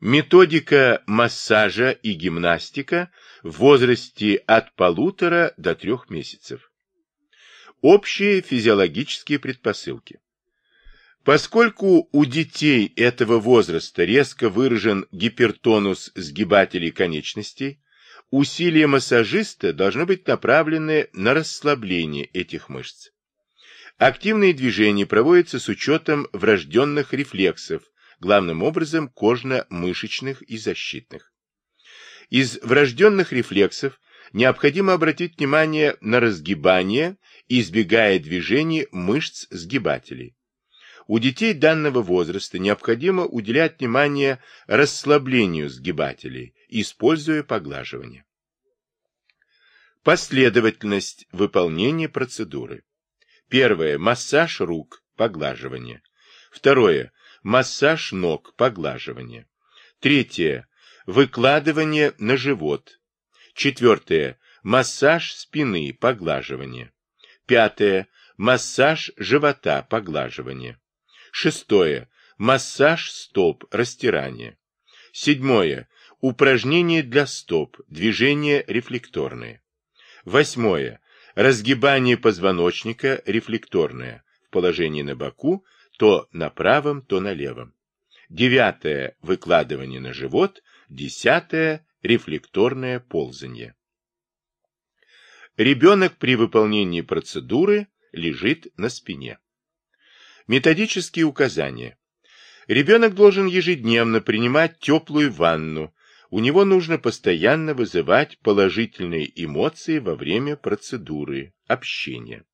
Методика массажа и гимнастика в возрасте от полутора до трех месяцев. Общие физиологические предпосылки. Поскольку у детей этого возраста резко выражен гипертонус сгибателей конечностей, усилия массажиста должны быть направлены на расслабление этих мышц. Активные движения проводятся с учетом врожденных рефлексов, главным образом кожно-мышечных и защитных. Из врожденных рефлексов необходимо обратить внимание на разгибание, избегая движений мышц сгибателей. У детей данного возраста необходимо уделять внимание расслаблению сгибателей, используя поглаживание. Последовательность выполнения процедуры. Первое. Массаж рук, поглаживание. Второе. Массаж ног, поглаживание. Третье. Выкладывание на живот. Четвертое. Массаж спины, поглаживание. Пятое. Массаж живота, поглаживание. Шестое. Массаж стоп, растирание. Седьмое. Упражнения для стоп, движения рефлекторные. Восьмое. Разгибание позвоночника рефлекторное в положении на боку, то на правом, то на левом. Девятое. Выкладывание на живот. Десятое. Рефлекторное ползание. Ребенок при выполнении процедуры лежит на спине. Методические указания. Ребенок должен ежедневно принимать теплую ванну. У него нужно постоянно вызывать положительные эмоции во время процедуры общения.